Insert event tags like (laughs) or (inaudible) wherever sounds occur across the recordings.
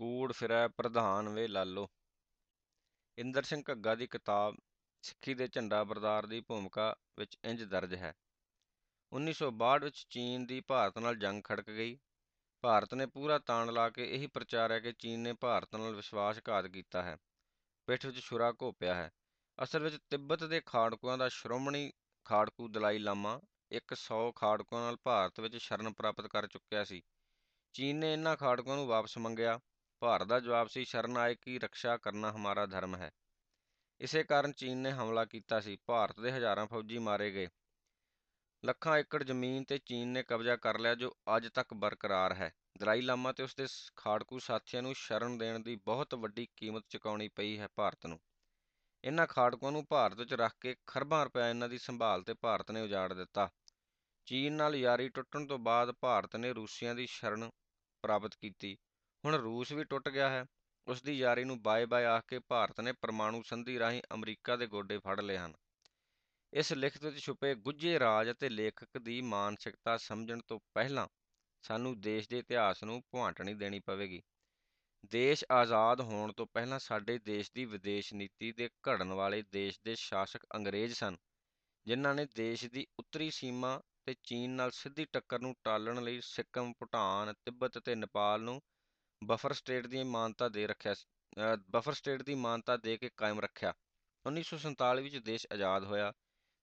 ਕੂੜ ਫਿਰੈ ਪ੍ਰਧਾਨ ਵੇ ਲਾਲੋ। ਇੰਦਰ ਸਿੰਘ ਘੱਗਾ ਦੀ ਕਿਤਾਬ ਸਿੱਖੀ ਦੇ ਝੰਡਾ ਬਰਦਾਰ ਦੀ ਭੂਮਿਕਾ ਵਿੱਚ ਇੰਜ ਦਰਜ ਹੈ। 1962 ਵਿੱਚ ਚੀਨ ਦੀ ਭਾਰਤ ਨਾਲ ਜੰਗ ਖੜਕ ਗਈ। ਭਾਰਤ ਨੇ ਪੂਰਾ ਤਾਣ ਲਾ ਕੇ ਇਹੀ ਪ੍ਰਚਾਰਿਆ ਕਿ ਚੀਨ ਨੇ ਭਾਰਤ ਨਾਲ ਵਿਸ਼ਵਾਸਘਾਤ ਕੀਤਾ ਹੈ। ਪਿੱਠ ਵਿੱਚ ਛੁਰਾ ਘੋਪਿਆ ਹੈ। ਅਸਲ ਵਿੱਚ ਤਿੱਬਤ ਦੇ ਖਾੜਕੂਆਂ ਦਾ ਸ਼੍ਰੋਮਣੀ ਖਾੜਕੂ ਦਲਾਈ ਲਾਮਾ ਇੱਕ ਸੌ ਖਾੜਕੂਆਂ ਨਾਲ ਭਾਰਤ ਵਿੱਚ ਸ਼ਰਨ ਪ੍ਰਾਪਤ ਕਰ ਚੁੱਕਿਆ ਸੀ। ਚੀਨ ਨੇ ਇਹਨਾਂ ਖਾੜਕੂਆਂ ਨੂੰ ਵਾਪਸ ਮੰਗਿਆ। ਭਾਰਤ ਦਾ ਜਵਾਬ ਸੀ ਸ਼ਰਨ ਆਏ ਕੀ ਰੱਖਿਆ ਕਰਨਾ ਹਮਾਰਾ ਧਰਮ ਹੈ। ਇਸੇ ਕਾਰਨ ਚੀਨ ਨੇ ਹਮਲਾ ਕੀਤਾ ਸੀ। ਭਾਰਤ ਦੇ ਹਜ਼ਾਰਾਂ ਫੌਜੀ ਮਾਰੇ ਗਏ। ਲੱਖਾਂ ਏਕੜ ਜ਼ਮੀਨ ਤੇ ਚੀਨ ਨੇ ਕਬਜ਼ਾ ਕਰ ਲਿਆ, ਜੋ ਅੱਜ ਤੱਕ ਬਰਕਰਾਰ ਹੈ। ਦਲਾਈ ਲਾਮਾ ਤੇ ਉਸਦੇ ਖਾੜਕੂ ਸਾਥੀਆਂ ਨੂੰ ਸ਼ਰਨ ਦੇਣ ਦੀ ਬਹੁਤ ਵੱਡੀ ਕੀਮਤ ਚੁਕਾਉਣੀ ਪਈ ਹੈ ਭਾਰਤ ਨੂੰ। ਇਹਨਾਂ ਖਾੜਕੂਆਂ ਨੂੰ ਭਾਰਤ ਵਿੱਚ ਰੱਖ ਕੇ ਖਰਬਾਂ ਰੁਪਏ ਇਹਨਾਂ ਦੀ ਸੰਭਾਲ ਤੇ ਭਾਰਤ ਨੇ ਉਜਾੜ ਦਿੱਤਾ। ਚੀਨ ਨਾਲ ਯਾਰੀ ਟੁੱਟਣ ਤੋਂ ਬਾਅਦ ਭਾਰਤ ਨੇ ਰੂਸੀਆਂ ਦੀ ਸ਼ਰਨ ਪ੍ਰਾਪਤ ਕੀਤੀ। ਹੁਣ ਰੂਸ ਵੀ ਟੁੱਟ ਗਿਆ ਹੈ। ਉਸ ਦੀ ਯਾਰੀ ਨੂੰ ਬਾਏ ਬਾਏ ਆਖ ਕੇ ਭਾਰਤ ਨੇ ਪਰਮਾਣੂ ਸੰਧੀ ਰਾਹੀਂ ਅਮਰੀਕਾ ਦੇ ਗੋਡੇ ਫੜ ਲਏ ਹਨ। ਇਸ ਲਿਖਤ ਵਿੱਚ ਛੁਪੇ ਗੁੱਝੇ ਰਾਜ ਅਤੇ ਲੇਖਕ ਦੀ ਮਾਨਸਿਕਤਾ ਸਮਝਣ ਤੋਂ ਪਹਿਲਾਂ ਸਾਨੂੰ ਦੇਸ਼ ਦੇ ਇਤਿਹਾਸ ਨੂੰ ਭੁਆਟਣੀ ਦੇਣੀ ਪਵੇਗੀ। ਦੇਸ਼ ਆਜ਼ਾਦ ਹੋਣ ਤੋਂ ਪਹਿਲਾਂ ਸਾਡੇ ਦੇਸ਼ ਦੀ ਵਿਦੇਸ਼ ਨੀਤੀ ਦੇ ਘੜਨ ਵਾਲੇ ਦੇਸ਼ ਦੇ ਸ਼ਾਸਕ ਅੰਗਰੇਜ਼ ਸਨ, ਜਿਨ੍ਹਾਂ ਨੇ ਦੇਸ਼ ਦੀ ਉੱਤਰੀ ਸੀਮਾ ਤੇ ਚੀਨ ਨਾਲ ਸਿੱਧੀ ਟੱਕਰ ਨੂੰ ਟਾਲਣ ਲਈ ਸਿੱਕਮ, ਭੂਟਾਨ, ਤਿੱਬਤ ਅਤੇ ਨੇਪਾਲ ਨੂੰ ਬਫਰ ਸਟੇਟ ਦੀ ਮਾਨਤਾ ਦੇ ਰੱਖਿਆ ਬਫਰ ਸਟੇਟ ਦੀ ਮਾਨਤਾ ਦੇ ਕੇ ਕਾਇਮ ਰੱਖਿਆ। 1947 ਵਿੱਚ ਦੇਸ਼ ਆਜ਼ਾਦ ਹੋਇਆ।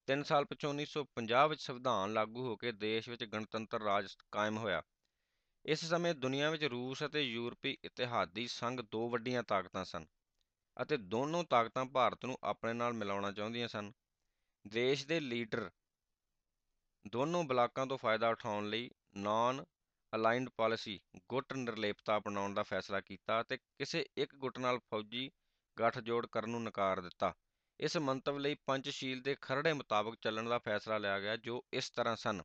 ਤਿੰਨ ਸਾਲ ਪਿਛੋਂ 1950 ਵਿੱਚ ਸੰਵਿਧਾਨ ਲਾਗੂ ਹੋ ਕੇ ਦੇਸ਼ ਵਿੱਚ ਗਣਤੰਤਰ ਰਾਜ ਕਾਇਮ ਹੋਇਆ। ਇਸ ਸਮੇਂ ਦੁਨੀਆ ਵਿੱਚ ਰੂਸ ਅਤੇ ਯੂਰਪੀ ਇਤਿਹਾਦੀ ਸੰਘ ਦੋ ਵੱਡੀਆਂ ਤਾਕਤਾਂ ਸਨ ਅਤੇ ਦੋਨੋਂ ਤਾਕਤਾਂ ਭਾਰਤ ਨੂੰ ਆਪਣੇ ਨਾਲ ਮਿਲਾਉਣਾ ਚਾਹੁੰਦੀਆਂ ਸਨ। ਦੇਸ਼ ਦੇ ਲੀਡਰ ਦੋਨੋਂ ਬਲਾਕਾਂ ਤੋਂ ਫਾਇਦਾ ਉਠਾਉਣ ਲਈ ਨਾਨ ਅਲਾਈਨਡ ਪਾਲਿਸੀ ਗੁੱਟ ਨਿਰਲੇਪਤਾ ਅਪਣਾਉਣ ਦਾ ਫੈਸਲਾ ਕੀਤਾ ਅਤੇ ਕਿਸੇ ਇੱਕ ਗੁੱਟ ਨਾਲ ਫੌਜੀ ਗੱਠਜੋੜ ਕਰਨ ਨੂੰ ਨਕਾਰ ਦਿੱਤਾ। ਇਸ ਮੰਤਵ ਲਈ ਪੰਚਸ਼ੀਲ ਦੇ ਖਰੜੇ ਮੁਤਾਬਕ ਚੱਲਣ ਦਾ ਫੈਸਲਾ ਲਿਆ ਗਿਆ, ਜੋ ਇਸ ਤਰ੍ਹਾਂ ਸਨ।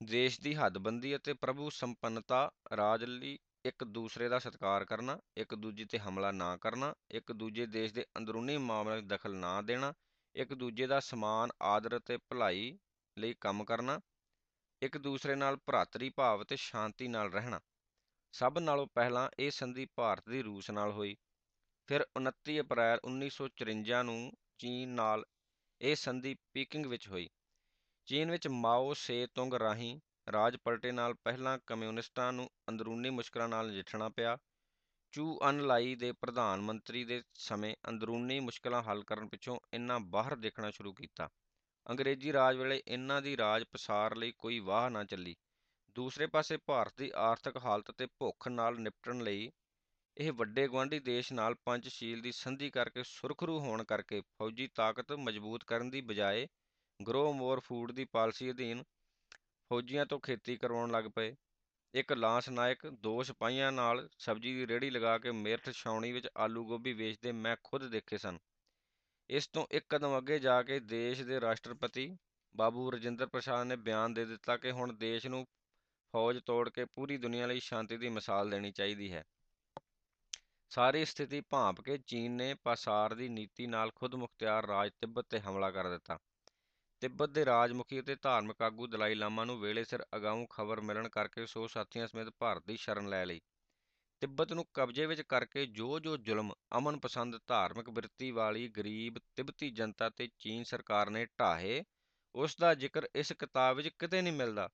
ਦੇਸ਼ ਦੀ ਹੱਦਬੰਦੀ ਅਤੇ ਪ੍ਰਭੂ ਸੰਪੰਨਤਾ ਰਾਜ ਲਈ ਇੱਕ ਦੂਸਰੇ ਦਾ ਸਤਿਕਾਰ ਕਰਨਾ, ਇੱਕ ਦੂਜੇ ਤੇ ਹਮਲਾ ਨਾ ਕਰਨਾ, ਇੱਕ ਦੂਜੇ ਦੇਸ਼ ਦੇ ਅੰਦਰੂਨੀ ਮਾਮਲਿਆਂ ਵਿੱਚ ਦਖਲ ਨਾ ਦੇਣਾ, ਇੱਕ ਦੂਜੇ ਦਾ ਸਮਾਨ, ਆਦਰ ਅਤੇ ਭਲਾਈ ਲਈ ਕੰਮ ਕਰਨਾ ਇੱਕ ਦੂਸਰੇ ਨਾਲ ਭਰਾਤਰੀ ਭਾਵ ਅਤੇ ਸ਼ਾਂਤੀ ਨਾਲ ਰਹਿਣਾ। ਸਭ ਨਾਲੋਂ ਪਹਿਲਾਂ ਇਹ ਸੰਧੀ ਭਾਰਤ ਦੀ ਰੂਸ ਨਾਲ ਹੋਈ। ਫਿਰ 29 ਅਪ੍ਰੈਲ 1954 ਨੂੰ ਚੀਨ ਨਾਲ ਇਹ ਸੰਧੀ ਪੀਕਿੰਗ ਵਿੱਚ ਹੋਈ। ਚੀਨ ਵਿੱਚ ਮਾਓ ਸੇ ਤੁੰਗ ਰਾਹੀਂ ਰਾਜ ਪਲਟੇ ਨਾਲ ਪਹਿਲਾਂ ਕਮਿਊਨਿਸਟਾਂ ਨੂੰ ਅੰਦਰੂਨੀ ਮੁਸ਼ਕਲਾਂ ਨਾਲ ਨਜਿੱਠਣਾ ਪਿਆ। ਚੂ ਅਨ ਲਾਈ ਦੇ ਪ੍ਰਧਾਨ ਮੰਤਰੀ ਦੇ ਸਮੇਂ ਅੰਦਰੂਨੀ ਮੁਸ਼ਕਲਾਂ ਹੱਲ ਕਰਨ ਪਿੱਛੋਂ ਇਹਨਾਂ ਬਾਹਰ ਦੇਖਣਾ ਸ਼ੁਰੂ ਕੀਤਾ। ਅੰਗਰੇਜ਼ੀ ਰਾਜ ਵੇਲੇ ਇਹਨਾਂ ਦੀ ਰਾਜ ਪਸਾਰ ਲਈ ਕੋਈ ਵਾਹ ਨਾ ਚੱਲੀ। ਦੂਸਰੇ ਪਾਸੇ ਭਾਰਤ ਦੀ ਆਰਥਿਕ ਹਾਲਤ ਅਤੇ ਭੁੱਖ ਨਾਲ ਨਿਪਟਣ ਲਈ ਇਹ ਵੱਡੇ ਗੁਆਂਢੀ ਦੇਸ਼ ਨਾਲ ਪੰਚਸ਼ੀਲ ਦੀ ਸੰਧੀ ਕਰਕੇ ਸੁਰਖਰੂ ਹੋਣ ਕਰਕੇ ਫੌਜੀ ਤਾਕਤ ਮਜ਼ਬੂਤ ਕਰਨ ਦੀ ਬਜਾਏ ਗਰੋ ਮੋਰ ਫੂਡ ਦੀ ਪਾਲਿਸੀ ਅਧੀਨ ਫੌਜੀਆਂ ਤੋਂ ਖੇਤੀ ਕਰਵਾਉਣ ਲੱਗ ਪਏ। ਇੱਕ ਲਾਂਸ ਨਾਇਕ ਦੋ ਸਿਪਾਹੀਆਂ ਨਾਲ ਸਬਜ਼ੀ ਦੀ ਰੇਹੜੀ ਲਗਾ ਕੇ ਮੇਰਠ ਛਾਉਣੀ ਵਿੱਚ ਆਲੂ ਗੋਭੀ ਵੇਚਦੇ ਮੈਂ ਖੁਦ ਦੇਖੇ ਸਨ। ਇਸ ਤੋਂ ਇੱਕ ਕਦਮ ਅੱਗੇ ਜਾ ਕੇ ਦੇਸ਼ ਦੇ ਰਾਸ਼ਟਰਪਤੀ ਬਾਬੂ ਰਜਿੰਦਰ ਪ੍ਰਸਾਦ ਨੇ ਬਿਆਨ ਦੇ ਦਿੱਤਾ ਕਿ ਹੁਣ ਦੇਸ਼ ਨੂੰ ਫੌਜ ਤੋੜ ਕੇ ਪੂਰੀ ਦੁਨੀਆ ਲਈ ਸ਼ਾਂਤੀ ਦੀ ਮਿਸਾਲ ਦੇਣੀ ਚਾਹੀਦੀ ਹੈ। ਸਾਰੀ ਸਥਿਤੀ ਭਾਂਪ ਕੇ ਚੀਨ ਨੇ ਪਾਸਾਰ ਦੀ ਨੀਤੀ ਨਾਲ ਖੁਦ ਮੁਖਤਿਆਰ ਰਾਜ ਤਿੱਬਤ ਤੇ ਹਮਲਾ ਕਰ ਦਿੱਤਾ। ਤਿੱਬਤ ਦੇ ਰਾਜਮੁਖੀ ਅਤੇ ਧਾਰਮਿਕ ਆਗੂ ਦਲਾਈ ਲਾਮਾ ਨੂੰ ਵੇਲੇ ਸਿਰ ਅਗਾਊਂ ਖਬਰ ਮਿਲਣ ਕਰਕੇ ਸੋ ਸਾਥੀਆਂ ਸਮੇਤ ਭਾਰਤ ਦੀ ਸ਼ਰਨ ਲੈ ਲਈ। ਤਿੱਬਤ ਨੂੰ ਕਬਜ਼ੇ ਵਿੱਚ ਕਰਕੇ ਜੋ ਜੋ ਜ਼ੁਲਮ ਅਮਨ ਪਸੰਦ ਧਾਰਮਿਕ ਬਿਰਤੀ ਵਾਲੀ ਗਰੀਬ ਤਿੱਬਤੀ ਜਨਤਾ ਤੇ ਚੀਨ ਸਰਕਾਰ ਨੇ ਢਾਹੇ, ਉਸ ਦਾ ਜ਼ਿਕਰ ਇਸ ਕਿਤਾਬ ਵਿੱਚ ਕਿਤੇ ਨਹੀਂ ਮਿਲਦਾ।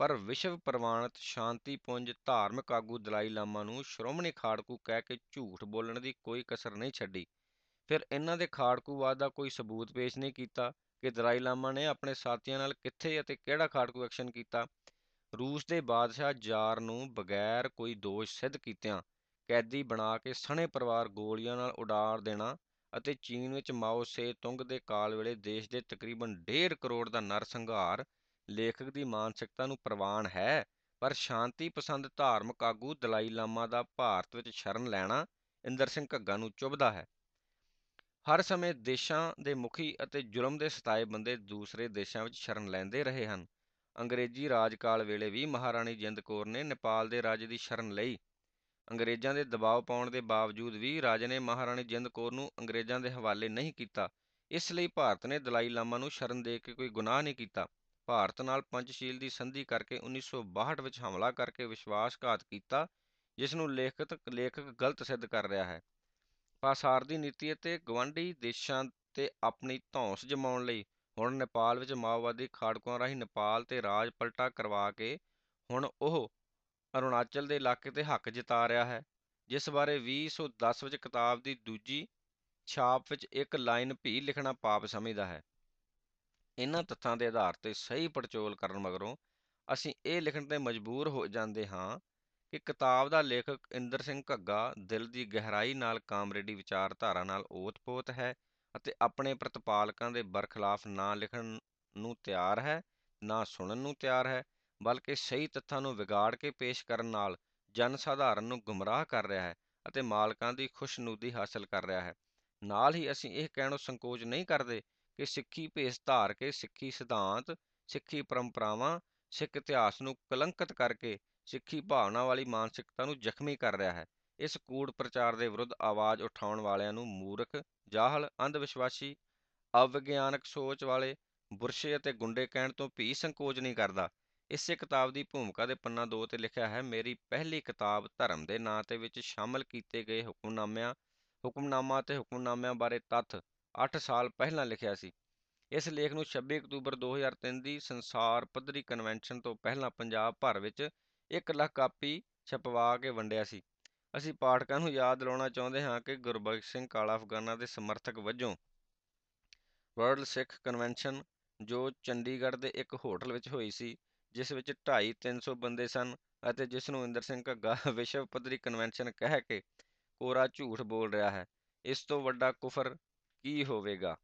ਪਰ ਵਿਸ਼ਵ ਪ੍ਰਵਾਨਿਤ ਸ਼ਾਂਤੀ ਪੁੰਜ ਧਾਰਮਿਕ ਆਗੂ ਦਲਾਈ ਲਾਮਾ ਨੂੰ ਸ਼੍ਰੋਮਣੀ ਖਾੜਕੂ ਕਹਿ ਕੇ ਝੂਠ ਬੋਲਣ ਦੀ ਕੋਈ ਕਸਰ ਨਹੀਂ ਛੱਡੀ। ਫਿਰ ਇਹਨਾਂ ਦੇ ਖਾੜਕੂਵਾਦ ਦਾ ਕੋਈ ਸਬੂਤ ਪੇਸ਼ ਨਹੀਂ ਕੀਤਾ ਕਿ ਦਲਾਈ ਲਾਮਾ ਨੇ ਆਪਣੇ ਸਾਥੀਆਂ ਨਾਲ ਕਿੱਥੇ ਅਤੇ ਕਿਹੜਾ ਖਾੜਕੂ ਐਕਸ਼ਨ ਕੀਤਾ? ਰੂਸ ਦੇ ਬਾਦਸ਼ਾਹ ਜਾਰ ਨੂੰ ਬਗੈਰ ਕੋਈ ਦੋਸ਼ ਸਿੱਧ ਕੀਤਿਆਂ ਕੈਦੀ ਬਣਾ ਕੇ ਸਣੇ ਪਰਿਵਾਰ ਗੋਲੀਆਂ ਨਾਲ ਉਡਾਰ ਦੇਣਾ ਅਤੇ ਚੀਨ ਵਿੱਚ ਮਾਓ ਸੇ ਤੁੰਗ ਦੇ ਕਾਲ ਵੇਲੇ ਦੇਸ਼ ਦੇ ਤਕਰੀਬਨ 1.5 ਕਰੋੜ ਦਾ ਨਰਸੰਹਾਰ ਲੇਖਕ ਦੀ ਮਾਨਸਿਕਤਾ ਨੂੰ ਪ੍ਰਵਾਨ ਹੈ, ਪਰ ਸ਼ਾਂਤੀ ਪਸੰਦ ਧਾਰਮਿਕ ਆਗੂ ਦਲਾਈ ਲਾਮਾ ਦਾ ਭਾਰਤ ਵਿੱਚ ਸ਼ਰਨ ਲੈਣਾ ਇੰਦਰ ਸਿੰਘ ਘੱਗਾ ਨੂੰ ਚੁਭਦਾ ਹੈ। ਹਰ ਸਮੇਂ ਦੇਸ਼ਾਂ ਦੇ ਮੁਖੀ ਅਤੇ ਜ਼ੁਲਮ ਦੇ ਸਤਾਏ ਬੰਦੇ ਦੂਸਰੇ ਦੇਸ਼ਾਂ ਵਿੱਚ ਸ਼ਰਨ ਲੈਂਦੇ ਰਹੇ ਹਨ। ਅੰਗਰੇਜ਼ੀ ਰਾਜ ਕਾਲ ਵੇਲੇ ਵੀ ਮਹਾਰਾਣੀ ਜਿੰਦ ਕੌਰ ਨੇ ਨੇਪਾਲ ਦੇ ਰਾਜੇ ਦੀ ਸ਼ਰਨ ਲਈ। ਅੰਗਰੇਜ਼ਾਂ ਦੇ ਦਬਾਅ ਪਾਉਣ ਦੇ ਬਾਵਜੂਦ ਵੀ ਰਾਜੇ ਨੇ ਮਹਾਰਾਣੀ ਜਿੰਦ ਕੌਰ ਨੂੰ ਅੰਗਰੇਜ਼ਾਂ ਦੇ ਹਵਾਲੇ ਨਹੀਂ ਕੀਤਾ, ਇਸ ਲਈ ਭਾਰਤ ਨੇ ਦਲਾਈ ਲਾਮਾ ਨੂੰ ਸ਼ਰਨ ਦੇ ਕੇ ਕੋਈ ਗੁਨਾਹ ਨਹੀਂ ਕੀਤਾ। ਭਾਰਤ ਨਾਲ ਪੰਚਸ਼ੀਲ ਦੀ ਸੰਧੀ ਕਰਕੇ 1962 ਵਿੱਚ ਹਮਲਾ ਕਰਕੇ ਵਿਸ਼ਵਾਸਘਾਤ ਕੀਤਾ, ਜਿਸ ਨੂੰ ਲੇਖਕ ਲੇਖਕ ਗਲਤ ਸਿੱਧ ਕਰ ਰਿਹਾ ਹੈ। ਪਾਸਾਰ ਦੀ ਨੀਤੀ ਅਤੇ ਗਵਾਂਢੀ ਦੇਸ਼ਾਂ ਤੇ ਆਪਣੀ ਧੌਂਸ ਜਮਾਉਣ ਲਈ ਹੁਣ ਨੇਪਾਲ ਵਿੱਚ ਮਾਓਵਾਦੀ ਖਾੜਕੂਆਂ ਰਾਹੀਂ ਨੇਪਾਲ ਤੇ ਰਾਜ ਪਲਟਾ ਕਰਵਾ ਕੇ ਹੁਣ ਉਹ ਅਰੁਣਾਚਲ ਦੇ ਇਲਾਕੇ ਤੇ ਹੱਕ ਜਤਾ ਰਿਹਾ ਹੈ, ਜਿਸ ਬਾਰੇ 2010 ਵਿੱਚ ਕਿਤਾਬ ਦੀ ਦੂਜੀ ਛਾਪ ਵਿੱਚ ਇੱਕ ਲਾਈਨ ਵੀ ਲਿਖਣਾ ਪਾਪ ਸਮਝਦਾ ਹੈ। ਇਹਨਾਂ ਤੱਥਾਂ ਦੇ ਆਧਾਰ ਤੇ ਸਹੀ ਪੜਚੋਲ ਕਰਨ ਮਗਰੋਂ ਅਸੀਂ ਇਹ ਲਿਖਣ ਤੇ ਮਜਬੂਰ ਹੋ ਜਾਂਦੇ ਹਾਂ ਕਿ ਕਿਤਾਬ ਦਾ ਲੇਖਕ ਇੰਦਰ ਸਿੰਘ ਘੱਗਾ ਦਿਲ ਦੀ ਗਹਿਰਾਈ ਨਾਲ ਕਾਮਰੇਡੀ ਵਿਚਾਰਧਾਰਾ ਨਾਲ ਓਤ-ਪੋਤ ਹੈ ਅਤੇ ਆਪਣੇ ਪ੍ਰਤਪਾਲਕਾਂ ਦੇ ਬਰਖਲਾਫ ਨਾ ਲਿਖਣ ਨੂੰ ਤਿਆਰ ਹੈ, ਨਾ ਸੁਣਨ ਨੂੰ ਤਿਆਰ ਹੈ, ਬਲਕਿ ਸਹੀ ਤੱਥਾਂ ਨੂੰ ਵਿਗਾੜ ਕੇ ਪੇਸ਼ ਕਰਨ ਨਾਲ ਜਨ ਸਾਧਾਰਨ ਨੂੰ ਗੁੰਮਰਾਹ ਕਰ ਰਿਹਾ ਹੈ ਅਤੇ ਮਾਲਕਾਂ ਦੀ ਖੁਸ਼ਨੂਦੀ ਹਾਸਲ ਕਰ ਰਿਹਾ ਹੈ। ਨਾਲ ਹੀ ਅਸੀਂ ਇਹ ਕਹਿਣੋਂ ਸੰਕੋਚ ਨਹੀਂ ਕਰਦੇ ਕਿ ਸਿੱਖੀ ਭੇਸ ਧਾਰ ਕੇ ਸਿੱਖੀ ਸਿਧਾਂਤ, ਸਿੱਖੀ ਪਰੰਪਰਾਵਾਂ, ਸਿੱਖ ਇਤਿਹਾਸ ਨੂੰ ਕਲੰਕਿਤ ਕਰਕੇ ਸਿੱਖੀ ਭਾਵਨਾ ਵਾਲੀ ਮਾਨਸਿਕਤਾ ਨੂੰ ਜ਼ਖਮੀ ਕਰ ਰਿਹਾ ਹੈ। ਇਸ ਕੂੜ ਪ੍ਰਚਾਰ ਦੇ ਵਿਰੁੱਧ ਆਵਾਜ਼ ਉਠਾਉਣ ਵਾਲਿਆਂ ਨੂੰ ਮੂਰਖ, ਜਾਹਲ ਅੰਧ ਵਿਸ਼ਵਾਸੀ ਅਵਿਗਿਆਨਕ ਸੋਚ ਵਾਲੇ ਬੁਰਸ਼ੇ ਅਤੇ ਗੁੰਡੇ ਕਹਿਣ ਤੋਂ ਵੀ ਸੰਕੋਚ ਨਹੀਂ ਕਰਦਾ। ਇਸੇ ਕਿਤਾਬ ਦੀ ਭੂਮਿਕਾ ਦੇ ਪੰਨਾ 2 ਤੇ ਲਿਖਿਆ ਹੈ, ਮੇਰੀ ਪਹਿਲੀ ਕਿਤਾਬ ਧਰਮ ਦੇ ਨਾਂ ਤੇ ਵਿੱਚ ਸ਼ਾਮਲ ਕੀਤੇ ਗਏ ਹੁਕਮਨਾਮਿਆਂ, ਹੁਕਮਨਾਮਾ ਅਤੇ ਹੁਕਮਨਾਮਿਆਂ ਬਾਰੇ ਤੱਥ 8 ਸਾਲ ਪਹਿਲਾਂ ਲਿਖਿਆ ਸੀ। ਇਸ ਲੇਖ ਨੂੰ 26 ਅਕਤੂਬਰ 2003 ਦੀ ਸੰਸਾਰ ਪੱਧਰੀ ਕਨਵੈਨਸ਼ਨ ਤੋਂ ਪਹਿਲਾਂ ਪੰਜਾਬ ਭਰ ਵਿੱਚ 1 ਲੱਖ ਕਾਪੀ ਛਪਵਾ ਕੇ ਵੰਡਿਆ ਸੀ। ਅਸੀਂ ਪਾਠਕਾਂ ਨੂੰ ਯਾਦ ਦਿਲਾਉਣਾ ਚਾਹੁੰਦੇ ਹਾਂ ਕਿ ਗੁਰਬਖਸ਼ ਸਿੰਘ ਕਾਲਾ ਅਫਗਾਨਾ ਦੇ ਸਮਰਥਕ ਵਜੋਂ ਵਰਲਡ ਸਿੱਖ ਕਨਵੈਨਸ਼ਨ, ਜੋ ਚੰਡੀਗੜ੍ਹ ਦੇ ਇੱਕ ਹੋਟਲ ਵਿੱਚ ਹੋਈ ਸੀ, ਜਿਸ ਵਿੱਚ 2.5-300 ਬੰਦੇ ਸਨ ਅਤੇ ਜਿਸ ਨੂੰ ਇੰਦਰ ਸਿੰਘ ਘੱਗਾ (laughs) ਵਿਸ਼ਵ ਪੱਧਰੀ ਕਨਵੈਨਸ਼ਨ ਕਹਿ ਕੇ ਕੋਰਾ ਝੂਠ ਬੋਲ ਰਿਹਾ ਹੈ, ਇਸ ਤੋਂ ਵੱਡਾ ਕੁਫਰ ਕੀ ਹੋਵੇਗਾ?